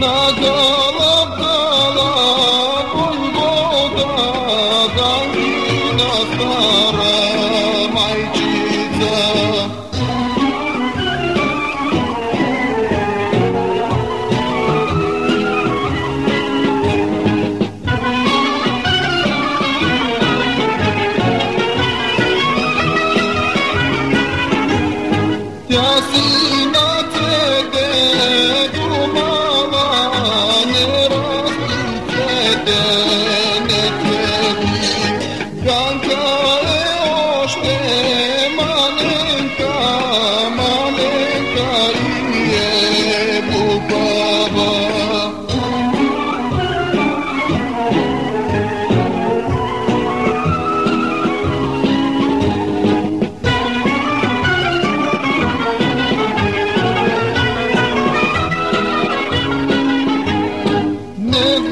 budave Na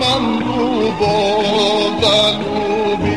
mam tu Boga lubi.